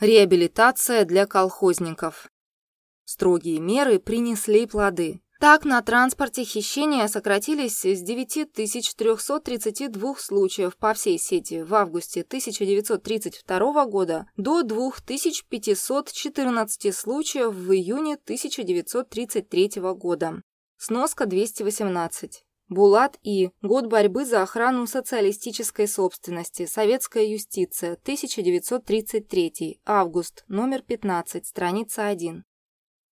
Реабилитация для колхозников. Строгие меры принесли плоды. Так, на транспорте хищения сократились с 9332 случаев по всей сети в августе 1932 года до 2514 случаев в июне 1933 года. Сноска 218. Булат И. Год борьбы за охрану социалистической собственности. Советская юстиция. 1933. Август. Номер 15. Страница 1.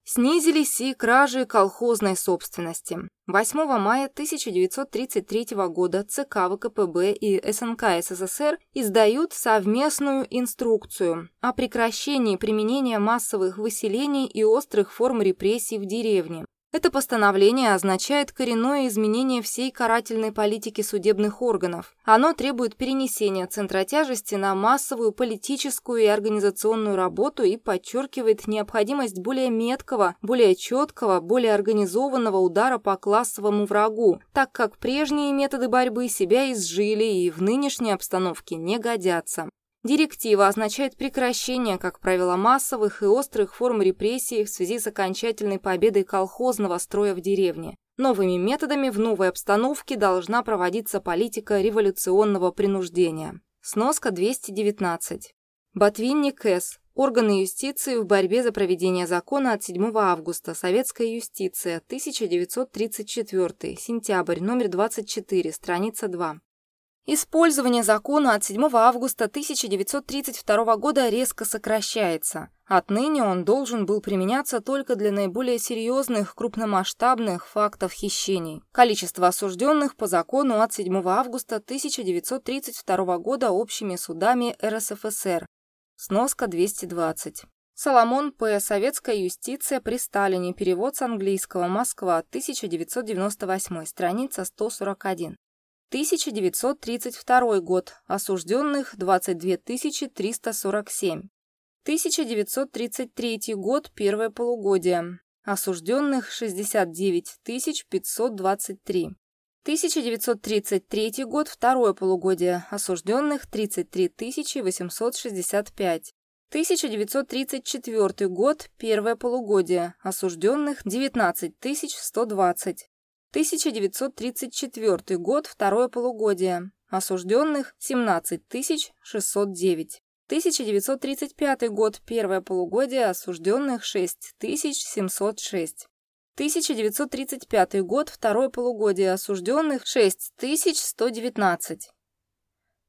Снизились и кражи колхозной собственности. 8 мая 1933 года ЦК ВКПБ и СНК СССР издают совместную инструкцию о прекращении применения массовых выселений и острых форм репрессий в деревне. Это постановление означает коренное изменение всей карательной политики судебных органов. Оно требует перенесения центра тяжести на массовую политическую и организационную работу и подчеркивает необходимость более меткого, более четкого, более организованного удара по классовому врагу, так как прежние методы борьбы себя изжили и в нынешней обстановке не годятся. Директива означает прекращение, как правило, массовых и острых форм репрессий в связи с окончательной победой колхозного строя в деревне. Новыми методами в новой обстановке должна проводиться политика революционного принуждения. Сноска 219. Ботвинник С. Органы юстиции в борьбе за проведение закона от 7 августа. Советская юстиция. 1934. Сентябрь. Номер 24. Страница 2. Использование закона от 7 августа 1932 года резко сокращается. Отныне он должен был применяться только для наиболее серьезных крупномасштабных фактов хищений. Количество осужденных по закону от 7 августа 1932 года общими судами РСФСР. Сноска 220. Соломон П. Советская юстиция при Сталине. Перевод с английского. Москва. 1998. Страница 141. 1932 год. Осужденных 22 347. 1933 год. Первое полугодие. Осужденных 69 523. 1933 год. Второе полугодие. Осужденных 33 865. 1934 год. Первое полугодие. Осужденных 19 120. 1934 год, второе полугодие. Осужденных 17 609. 1935 год, первое полугодие. Осужденных 6 706. 1935 год, второе полугодие. Осужденных 6 119.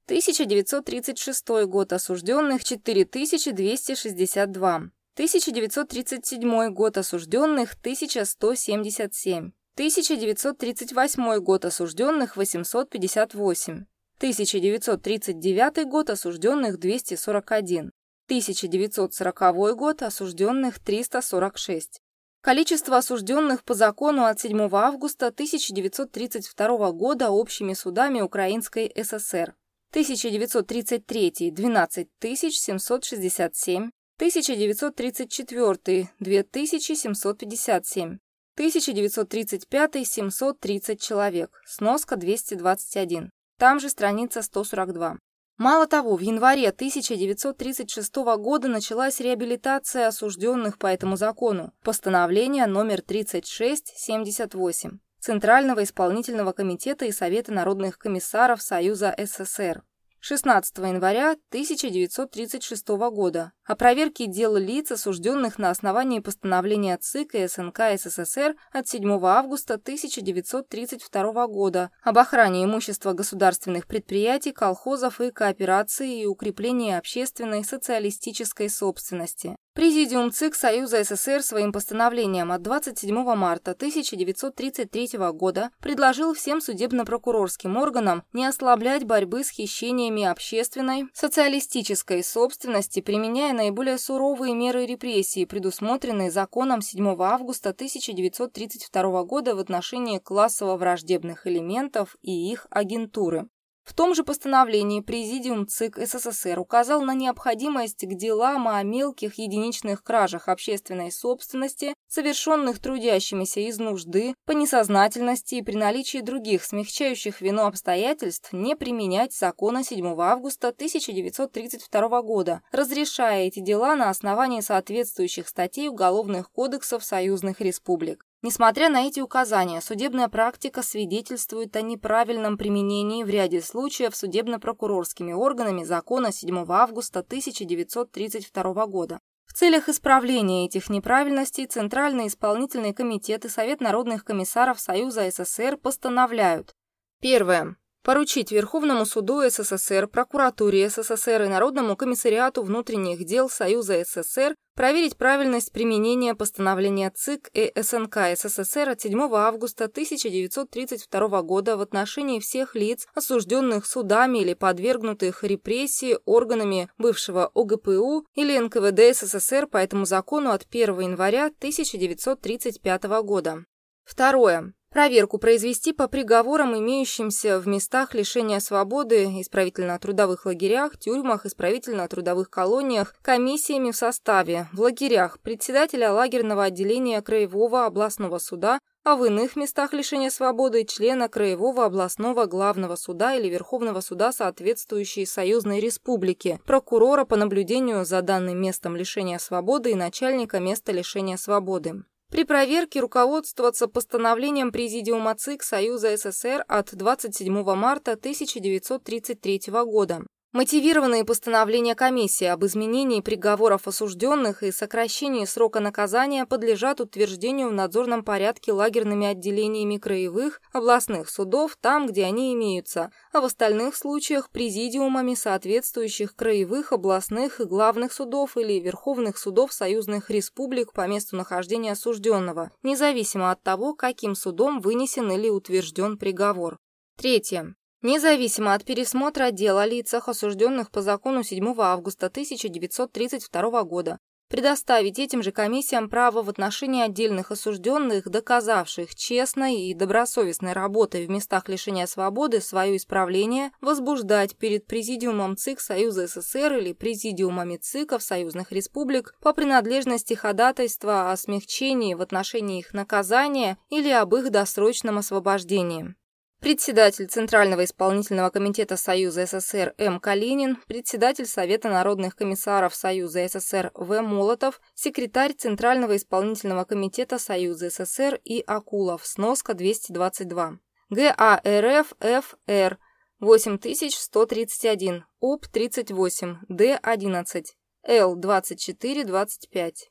1936 год. Осужденных 4262. 1937 год. Осужденных 1177. 1938 год осужденных 858. 1939 год осужденных 241. 1940 год осужденных 346. Количество осужденных по закону от 7 августа 1932 года общими судами Украинской ССР. 1933 – 12 767, 1934 – 2757, 1935 – 730 человек, сноска 221. Там же страница 142. Мало того, в январе 1936 года началась реабилитация осужденных по этому закону, постановление номер 3678 Центрального исполнительного комитета и Совета народных комиссаров Союза СССР. 16 января 1936 года о проверке дел лиц, осужденных на основании постановления ЦИК и СНК СССР от 7 августа 1932 года об охране имущества государственных предприятий, колхозов и кооперации и укреплении общественной социалистической собственности. Президиум ЦИК Союза СССР своим постановлением от 27 марта 1933 года предложил всем судебно-прокурорским органам не ослаблять борьбы с хищениями общественной, социалистической собственности, применяя наиболее суровые меры репрессий, предусмотренные законом 7 августа 1932 года в отношении классово-враждебных элементов и их агентуры. В том же постановлении Президиум ЦИК СССР указал на необходимость к делам о мелких единичных кражах общественной собственности, совершенных трудящимися из нужды, по несознательности и при наличии других смягчающих вину обстоятельств не применять закона 7 августа 1932 года, разрешая эти дела на основании соответствующих статей уголовных кодексов союзных республик. Несмотря на эти указания, судебная практика свидетельствует о неправильном применении в ряде случаев судебно-прокурорскими органами закона 7 августа 1932 года. В целях исправления этих неправильностей Центральный исполнительный комитет и Совет народных комиссаров Союза СССР постановляют. Первое поручить Верховному суду СССР, прокуратуре СССР и Народному комиссариату внутренних дел Союза СССР проверить правильность применения постановления ЦИК и СНК СССР от 7 августа 1932 года в отношении всех лиц, осужденных судами или подвергнутых репрессии органами бывшего ОГПУ или НКВД СССР по этому закону от 1 января 1935 года. Второе. Проверку произвести по приговорам, имеющимся в местах лишения свободы, исправительно-трудовых лагерях, тюрьмах, исправительно-трудовых колониях, комиссиями в составе, в лагерях, председателя лагерного отделения Краевого областного суда, а в иных местах лишения свободы члена Краевого областного главного суда или Верховного суда соответствующей союзной республики, прокурора по наблюдению за данным местом лишения свободы и начальника места лишения свободы. При проверке руководствоваться постановлением Президиума ЦИК Союза СССР от 27 марта 1933 года. Мотивированные постановления комиссии об изменении приговоров осужденных и сокращении срока наказания подлежат утверждению в надзорном порядке лагерными отделениями краевых, областных судов там, где они имеются, а в остальных случаях президиумами соответствующих краевых, областных и главных судов или верховных судов союзных республик по месту нахождения осужденного, независимо от того, каким судом вынесен или утвержден приговор. Третье. Независимо от пересмотра дел о лицах, осужденных по закону 7 августа 1932 года, предоставить этим же комиссиям право в отношении отдельных осужденных, доказавших честной и добросовестной работой в местах лишения свободы свое исправление, возбуждать перед Президиумом ЦИК Союза СССР или Президиумами ЦИКов союзных республик по принадлежности ходатайства о смягчении в отношении их наказания или об их досрочном освобождении. Председатель Центрального исполнительного комитета Союза СССР М. Калинин, председатель Совета народных комиссаров Союза СССР В. Молотов, секретарь Центрального исполнительного комитета Союза СССР И. Акулов, сноска 222. ГАРФ ФР 8131, ОП. 38, Д. 11, Л. 24 25.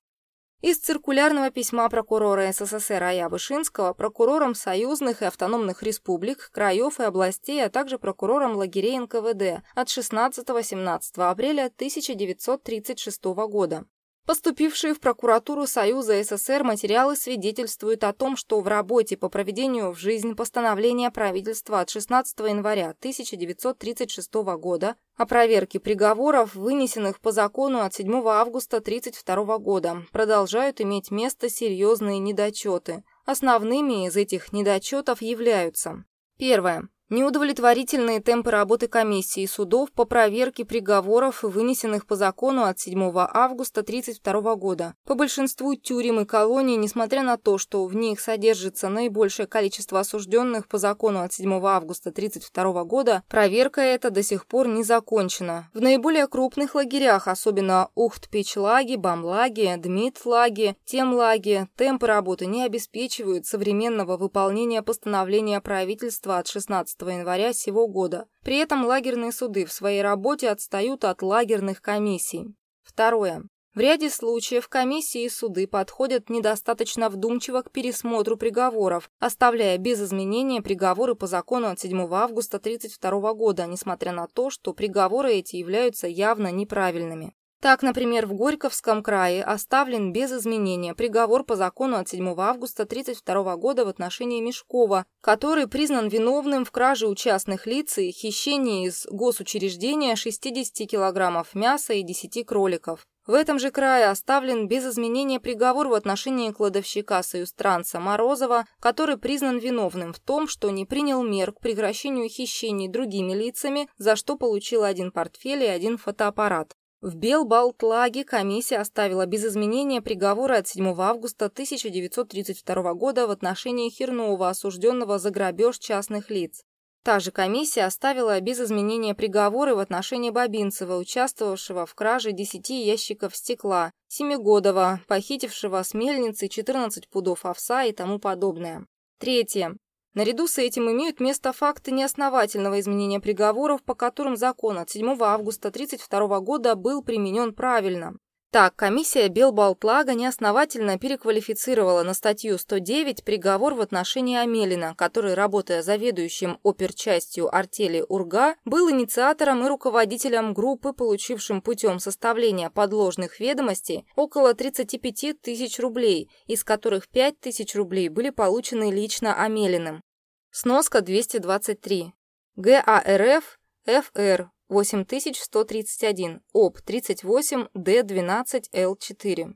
Из циркулярного письма прокурора СССР А.Я. Вышинского прокурором союзных и автономных республик, краев и областей, а также прокурором лагерей НКВД от 16-17 апреля 1936 года. Поступившие в прокуратуру Союза СССР материалы свидетельствуют о том, что в работе по проведению в жизнь постановления правительства от 16 января 1936 года о проверке приговоров, вынесенных по закону от 7 августа 1932 года, продолжают иметь место серьезные недочеты. Основными из этих недочетов являются Первое. Неудовлетворительные темпы работы комиссии судов по проверке приговоров, вынесенных по закону от 7 августа 1932 года. По большинству тюрем и колоний, несмотря на то, что в них содержится наибольшее количество осужденных по закону от 7 августа 1932 года, проверка эта до сих пор не закончена. В наиболее крупных лагерях, особенно Ухт-Печлаге, Бамлаге, Дмитлаге, Темлаге, темпы работы не обеспечивают современного выполнения постановления правительства от 16 января сего года. При этом лагерные суды в своей работе отстают от лагерных комиссий. Второе. В ряде случаев комиссии и суды подходят недостаточно вдумчиво к пересмотру приговоров, оставляя без изменения приговоры по закону от 7 августа 1932 года, несмотря на то, что приговоры эти являются явно неправильными. Так, например, в Горьковском крае оставлен без изменения приговор по закону от 7 августа 1932 года в отношении Мешкова, который признан виновным в краже у частных лиц и хищении из госучреждения 60 килограммов мяса и 10 кроликов. В этом же крае оставлен без изменения приговор в отношении кладовщика союзтранца Морозова, который признан виновным в том, что не принял мер к прекращению хищений другими лицами, за что получил один портфель и один фотоаппарат. В Белбалтлаге комиссия оставила без изменения приговора от 7 августа 1932 года в отношении Хернова, осужденного за грабеж частных лиц. Та же комиссия оставила без изменения приговоры в отношении Бабинцева, участвовавшего в краже 10 ящиков стекла, Семигодова, похитившего с мельницы 14 пудов овса и тому подобное. Третье. Наряду с этим имеют место факты неосновательного изменения приговоров, по которым закон от 7 августа 1932 года был применен правильно. Так, комиссия Белбалтлага неосновательно переквалифицировала на статью 109 приговор в отношении Амелина, который, работая заведующим оперчастью артели УРГА, был инициатором и руководителем группы, получившим путем составления подложных ведомостей около 35 тысяч рублей, из которых 5 тысяч рублей были получены лично Амелиным. Сноска 223. ГАРФ ФР 8131, ОП 38, Д12, Л4.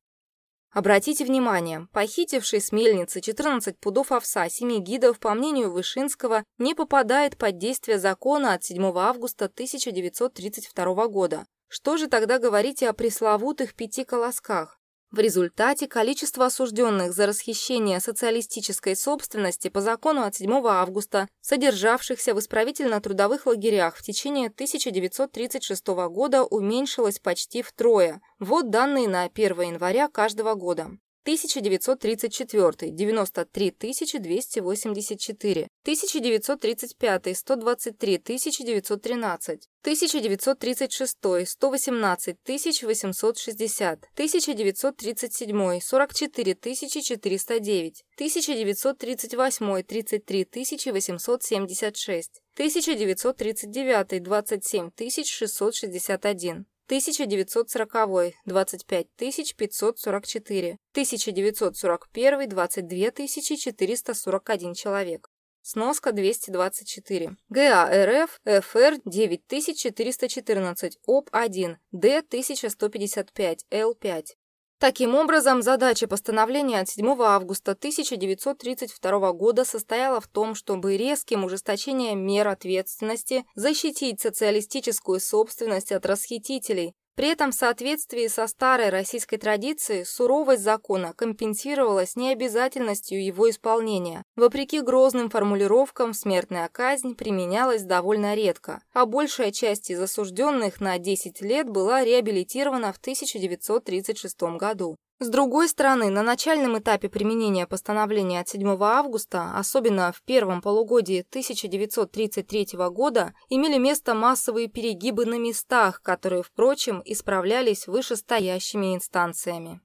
Обратите внимание, похитивший с мельницы 14 пудов овса семи гидов, по мнению Вышинского, не попадает под действие закона от 7 августа 1932 года. Что же тогда говорить о пресловутых пяти колосках? В результате количество осужденных за расхищение социалистической собственности по закону от 7 августа, содержавшихся в исправительно-трудовых лагерях в течение 1936 года, уменьшилось почти втрое. Вот данные на 1 января каждого года. 1934 – 93 284, 1935 – 123 913, 1936 – 118 860, 1937 – 44 409, 1938 – 33 876, 1939 – 27 661, 1940 – 25 544, 1941 – 22 441 человек. Сноска 224. ГАРФ ФР 9414, ОП-1, Д 1155, Л5. Таким образом, задача постановления от 7 августа 1932 года состояла в том, чтобы резким ужесточением мер ответственности защитить социалистическую собственность от расхитителей, при этом в соответствии со старой российской традицией суровость закона компенсировалась необязательностью его исполнения. Вопреки грозным формулировкам, смертная казнь применялась довольно редко, а большая часть из осужденных на 10 лет была реабилитирована в 1936 году. С другой стороны, на начальном этапе применения постановления от 7 августа, особенно в первом полугодии 1933 года, имели место массовые перегибы на местах, которые, впрочем, исправлялись вышестоящими инстанциями.